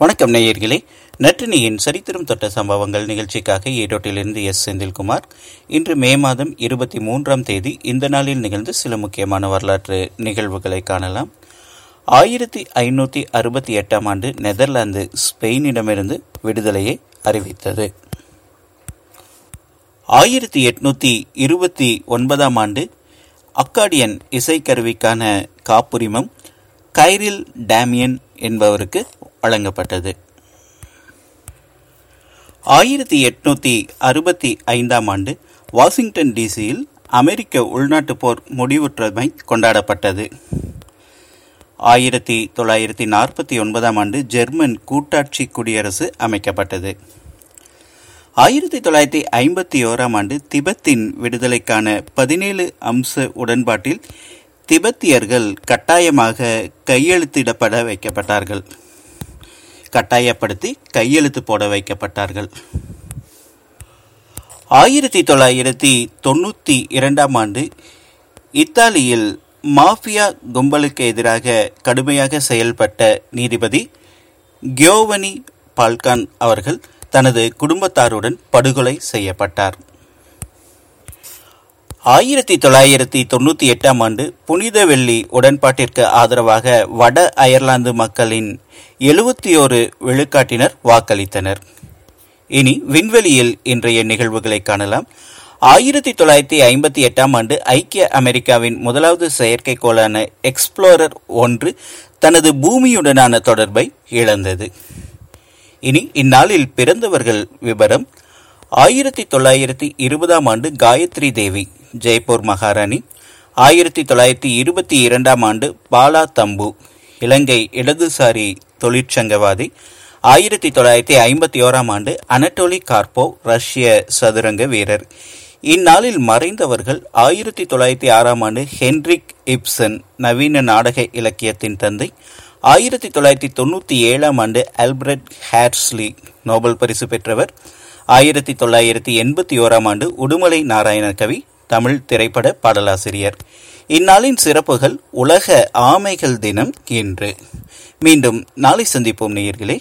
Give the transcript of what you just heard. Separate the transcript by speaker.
Speaker 1: வணக்கம் நேயர்களே. நற்றினியின் சரித்திரம் தொட்ட சம்பவங்கள் நிகழ்ச்சிக்காக ஈரோட்டிலிருந்து எஸ். செந்தில்குமார். இன்று மே மாதம் இருபத்தி மூன்றாம் தேதி இந்த நாளில் நிகழ்ந்து சில முக்கியமான வரலாற்று நிகழ்வுகளை காணலாம். ஆயிரத்தி ஐநூற்றி அறுபத்தி எட்டாம் ஆண்டு நெதர்லாந்து ஸ்பெயினிடமிருந்து விடுதலையை அறிவித்தது. ஆயிரத்தி எட்நூத்தி இருபத்தி ஒன்பதாம் ஆண்டு அக்காடியன் இசைக்கருவிக்கான காப்புரிமம் கைரில் டேமியன் என்பவருக்கு வழங்கப்பட்டது. ஆயிரத்தி எட்நூத்தி அறுபத்தி ஐந்தாம் ஆண்டு வாஷிங்டன் டிசியில் அமெரிக்க உள்நாட்டு போர் முடிவுற்றமை கொண்டாடப்பட்டது. ஆயிரத்தி தொள்ளாயிரத்தி நாற்பத்தி ஒன்பதாம் ஆண்டு ஜெர்மன் கூட்டாட்சி குடியரசு அமைக்கப்பட்டது. ஆயிரத்தி தொள்ளாயிரத்தி ஐம்பத்தி ஓராம் ஆண்டு திபெத்தின் விடுதலைக்கான பதினேழு அம்ச உடன்பாட்டில் திபெத்தியர்கள் கட்டாயமாக கையெழுத்திடப்பட வைக்கப்பட்டார்கள். கட்டாயப்படுத்தி கையெழுத்து போட வைக்கப்பட்டார்கள். ஆயிரத்தி தொள்ளாயிரத்தி தொண்ணூற்றி இரண்டாம் ஆண்டு இத்தாலியில் மாஃபியா கும்பலுக்கு எதிராக கடுமையாக செயல்பட்ட நீதிபதி கியோவனி பால்கான் அவர்கள் தனது குடும்பத்தாருடன் படுகொலை செய்யப்பட்டார். ஆயிரத்தி தொள்ளாயிரத்தி தொண்ணூற்றி எட்டாம் ஆண்டு புனித வெள்ளி உடன்பாட்டிற்கு ஆதரவாக வட அயர்லாந்து மக்களின் எழுபத்தி ஓரு விழுக்காட்டினர் வாக்களித்தனர். இனி விண்வெளியில் இன்றைய நிகழ்வுகளை காணலாம். ஆயிரத்தி தொள்ளாயிரத்தி ஐம்பத்தி எட்டாம் ஆண்டு ஐக்கிய அமெரிக்காவின் முதலாவது செயற்கைக்கோளான எக்ஸ்ப்ளோரர் ஒன்று தனது பூமியுடனான தொடர்பை இழந்தது. இனி இந்நாளில் பிறந்தவர்கள் விவரம். ஆயிரத்தி தொள்ளாயிரத்தி இருபதாம் ஆண்டு காயத்ரி தேவி ஜெய்ப்பூர் மகாராணி. ஆயிரத்தி தொள்ளாயிரத்தி இருபத்தி இரண்டாம் ஆண்டு பாலா தம்பு இலங்கை இடதுசாரி தொழிற்சங்கவாதி. ஆயிரத்தி தொள்ளாயிரத்தி ஐம்பத்தி ஓராம் ஆண்டு அனட்டோலி கார்போ ரஷ்ய சதுரங்க வீரர். இந்நாளில் மறைந்தவர்கள் ஆயிரத்தி தொள்ளாயிரத்தி ஆறாம் ஆண்டு ஹென்ரிக் இப்சன் நவீன நாடக இலக்கியத்தின் தந்தை. ஆயிரத்தி தொள்ளாயிரத்தி தொண்ணூற்றி ஏழாம் ஆண்டு ஆல்பர்ட் ஹேர்ஸ்லி நோபல் பரிசு பெற்றவர். ஆயிரத்தி தொள்ளாயிரத்தி எண்பத்தி ஓராம் ஆண்டு உடுமலை நாராயண கவி. தமிழ் திரைப்பட பாடலாசிரியர். இந்நாளின் சிறப்புகள் உலக ஆமைகள் தினம் இன்று மீண்டும் நாளை சந்திப்போம் நேயர்களே.